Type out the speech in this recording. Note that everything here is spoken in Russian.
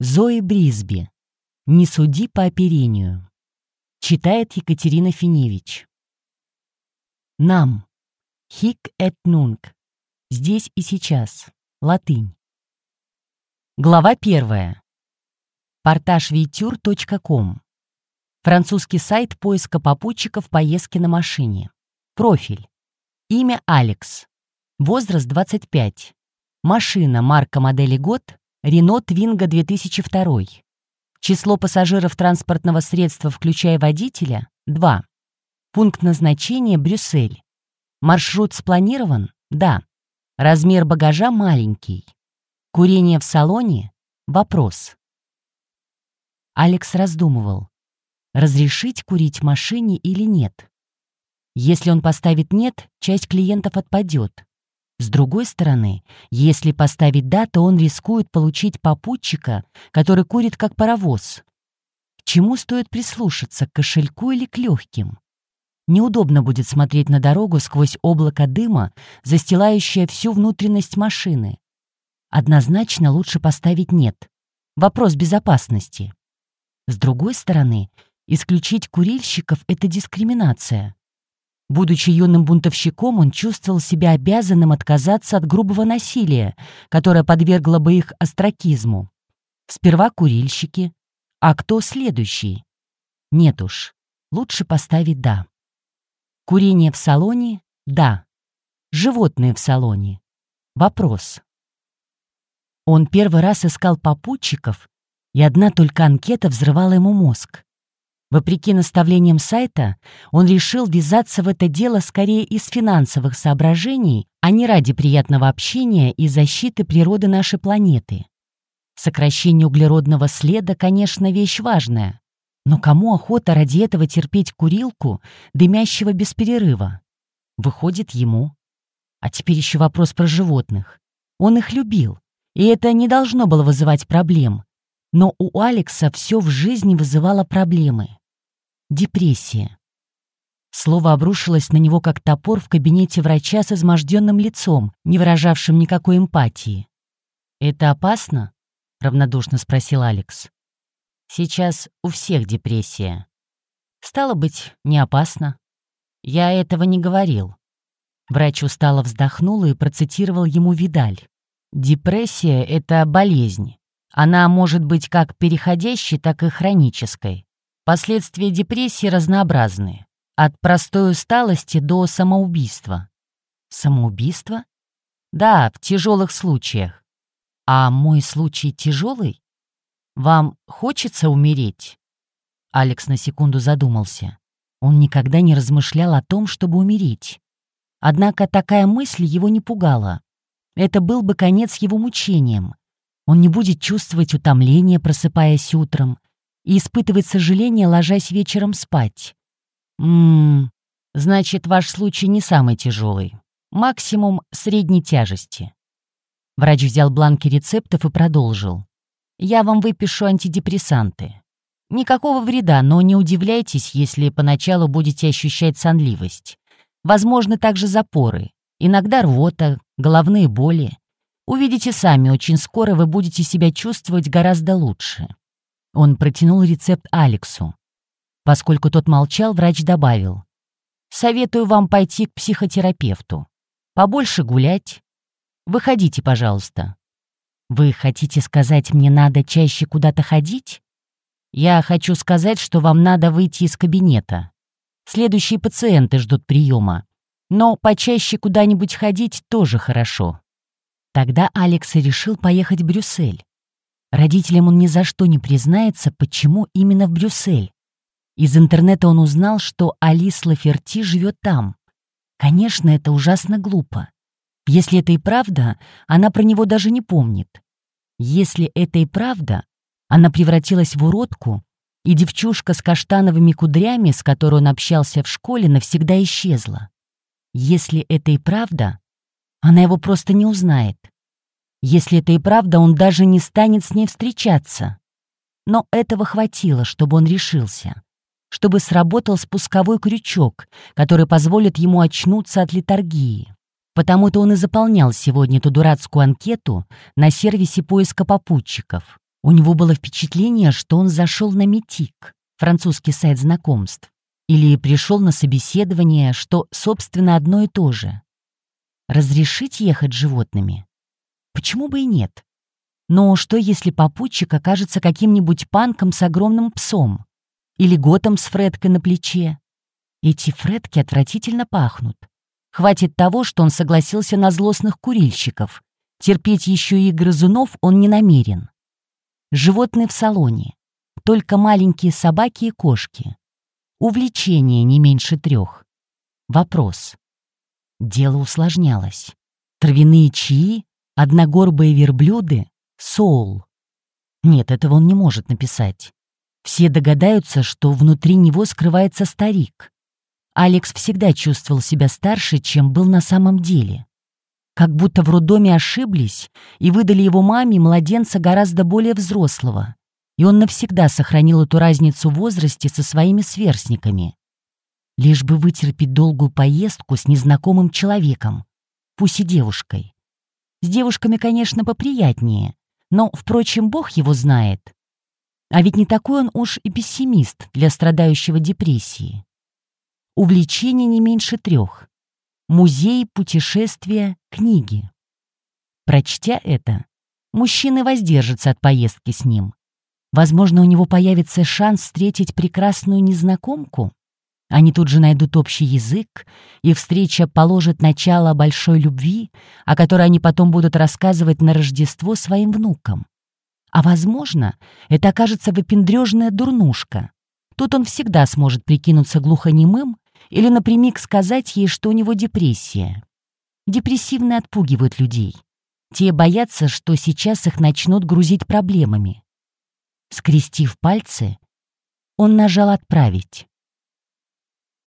Зои Брисби. «Не суди по оперению». Читает Екатерина Финевич. Нам. Хик эт нунг. Здесь и сейчас. Латынь. Глава первая. Портажвитюр.ком. Французский сайт поиска попутчиков поездки на машине. Профиль. Имя Алекс. Возраст 25. Машина, марка, модели год. Рено Твинго 2002. Число пассажиров транспортного средства, включая водителя, 2. Пункт назначения Брюссель. Маршрут спланирован? Да. Размер багажа маленький. Курение в салоне? Вопрос. Алекс раздумывал, разрешить курить в машине или нет. Если он поставит «нет», часть клиентов отпадет. С другой стороны, если поставить «да», то он рискует получить попутчика, который курит как паровоз. К чему стоит прислушаться, к кошельку или к легким? Неудобно будет смотреть на дорогу сквозь облако дыма, застилающее всю внутренность машины. Однозначно лучше поставить «нет». Вопрос безопасности. С другой стороны, исключить курильщиков — это дискриминация. Будучи юным бунтовщиком, он чувствовал себя обязанным отказаться от грубого насилия, которое подвергло бы их остракизму. Сперва курильщики, а кто следующий? Нет уж, лучше поставить «да». Курение в салоне? Да. Животные в салоне? Вопрос. Он первый раз искал попутчиков, и одна только анкета взрывала ему мозг. Вопреки наставлениям сайта, он решил ввязаться в это дело скорее из финансовых соображений, а не ради приятного общения и защиты природы нашей планеты. Сокращение углеродного следа, конечно, вещь важная. Но кому охота ради этого терпеть курилку, дымящего без перерыва? Выходит, ему. А теперь еще вопрос про животных. Он их любил, и это не должно было вызывать проблем. Но у Алекса все в жизни вызывало проблемы. Депрессия. Слово обрушилось на него как топор в кабинете врача с изможденным лицом, не выражавшим никакой эмпатии. «Это опасно?» — равнодушно спросил Алекс. Сейчас у всех депрессия. Стало быть, не опасно. Я этого не говорил. Врач устало вздохнул и процитировал ему Видаль. Депрессия — это болезнь. Она может быть как переходящей, так и хронической. Последствия депрессии разнообразны. От простой усталости до самоубийства. Самоубийство? Да, в тяжелых случаях. А мой случай тяжелый? Вам хочется умереть?» Алекс на секунду задумался. Он никогда не размышлял о том, чтобы умереть. Однако такая мысль его не пугала. Это был бы конец его мучениям. Он не будет чувствовать утомление, просыпаясь утром, и испытывать сожаление, ложась вечером спать. «Ммм, значит, ваш случай не самый тяжелый. Максимум средней тяжести». Врач взял бланки рецептов и продолжил. Я вам выпишу антидепрессанты. Никакого вреда, но не удивляйтесь, если поначалу будете ощущать сонливость. Возможны также запоры, иногда рвота, головные боли. Увидите сами, очень скоро вы будете себя чувствовать гораздо лучше. Он протянул рецепт Алексу. Поскольку тот молчал, врач добавил. «Советую вам пойти к психотерапевту. Побольше гулять. Выходите, пожалуйста. Вы хотите сказать, мне надо чаще куда-то ходить? Я хочу сказать, что вам надо выйти из кабинета. Следующие пациенты ждут приема. Но почаще куда-нибудь ходить тоже хорошо. Тогда Алекс решил поехать в Брюссель. Родителям он ни за что не признается, почему именно в Брюссель. Из интернета он узнал, что Алис Лаферти живет там. Конечно, это ужасно глупо. Если это и правда, она про него даже не помнит. Если это и правда, она превратилась в уродку, и девчушка с каштановыми кудрями, с которой он общался в школе, навсегда исчезла. Если это и правда, она его просто не узнает. Если это и правда, он даже не станет с ней встречаться. Но этого хватило, чтобы он решился, чтобы сработал спусковой крючок, который позволит ему очнуться от литургии. Потому-то он и заполнял сегодня эту дурацкую анкету на сервисе поиска попутчиков. У него было впечатление, что он зашел на Метик, французский сайт знакомств, или пришел на собеседование, что, собственно, одно и то же. Разрешить ехать животными? Почему бы и нет? Но что, если попутчик окажется каким-нибудь панком с огромным псом? Или готом с фреткой на плече? Эти фретки отвратительно пахнут. Хватит того, что он согласился на злостных курильщиков. Терпеть еще и грызунов он не намерен. Животные в салоне. Только маленькие собаки и кошки. Увлечение не меньше трех. Вопрос. Дело усложнялось. Травяные чаи, одногорбые верблюды, соул. Нет, этого он не может написать. Все догадаются, что внутри него скрывается старик. Алекс всегда чувствовал себя старше, чем был на самом деле. Как будто в роддоме ошиблись и выдали его маме младенца гораздо более взрослого, и он навсегда сохранил эту разницу в возрасте со своими сверстниками. Лишь бы вытерпеть долгую поездку с незнакомым человеком, пусть и девушкой. С девушками, конечно, поприятнее, но, впрочем, Бог его знает. А ведь не такой он уж и пессимист для страдающего депрессии. Увлечение не меньше трех. Музей, путешествия, книги. Прочтя это, мужчины воздержатся от поездки с ним. Возможно, у него появится шанс встретить прекрасную незнакомку. Они тут же найдут общий язык, и встреча положит начало большой любви, о которой они потом будут рассказывать на Рождество своим внукам. А возможно, это окажется выпендрежная дурнушка. Тут он всегда сможет прикинуться глухонемым или напрямик сказать ей, что у него депрессия. Депрессивные отпугивают людей. Те боятся, что сейчас их начнут грузить проблемами. Скрестив пальцы, он нажал «Отправить».